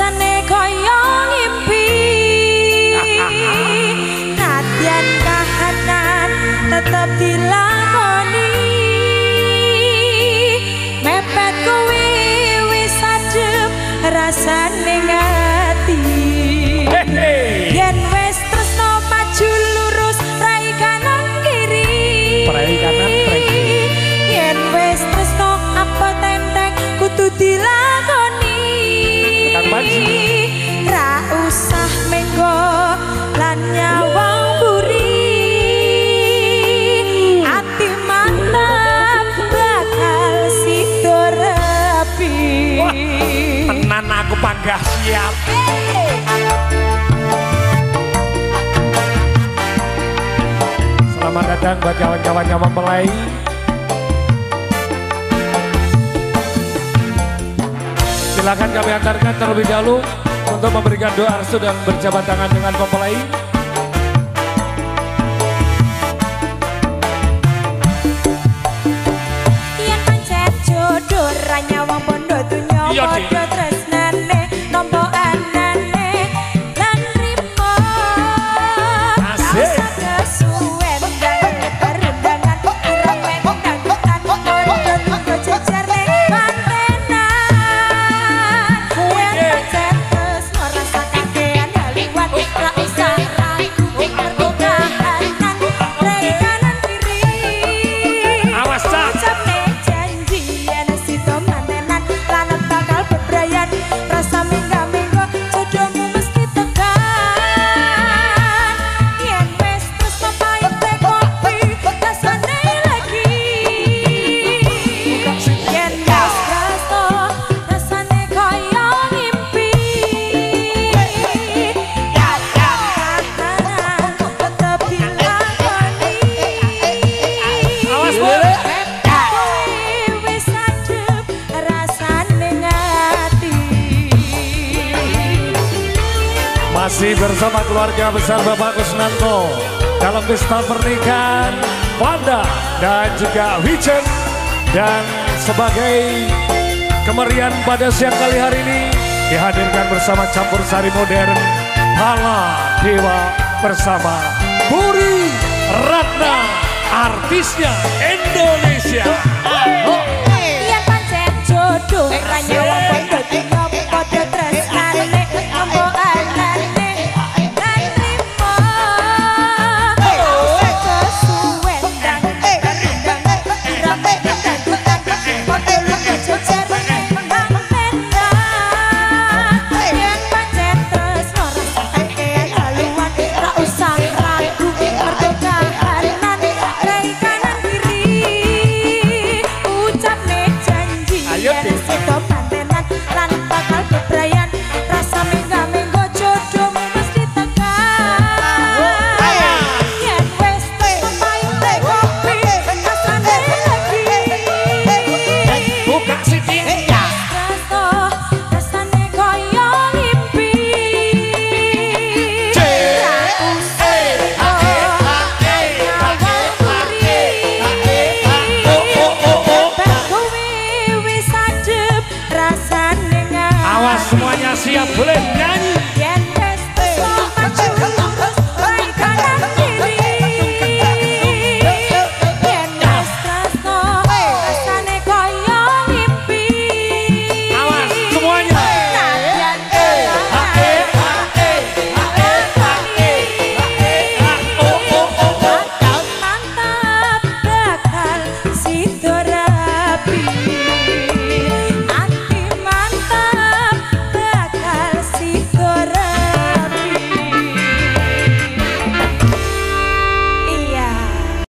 rasane gak siap Selamat datang buat kawan-kawan yang mempelai Silakan kami antarkan terlebih dahulu untuk memberikan doa restu dan berjabat tangan dengan mempelai. Masih bersama keluarga besar Bapak Kusnanto. Dalam pesta pernikahan Panda dan juga Wijen. Dan sebagai kemerian pada siang kali hari ini dihadirkan bersama campur sari modern Pala Dewa bersama Buri Ratna artisnya Indonesia. Iya jodoh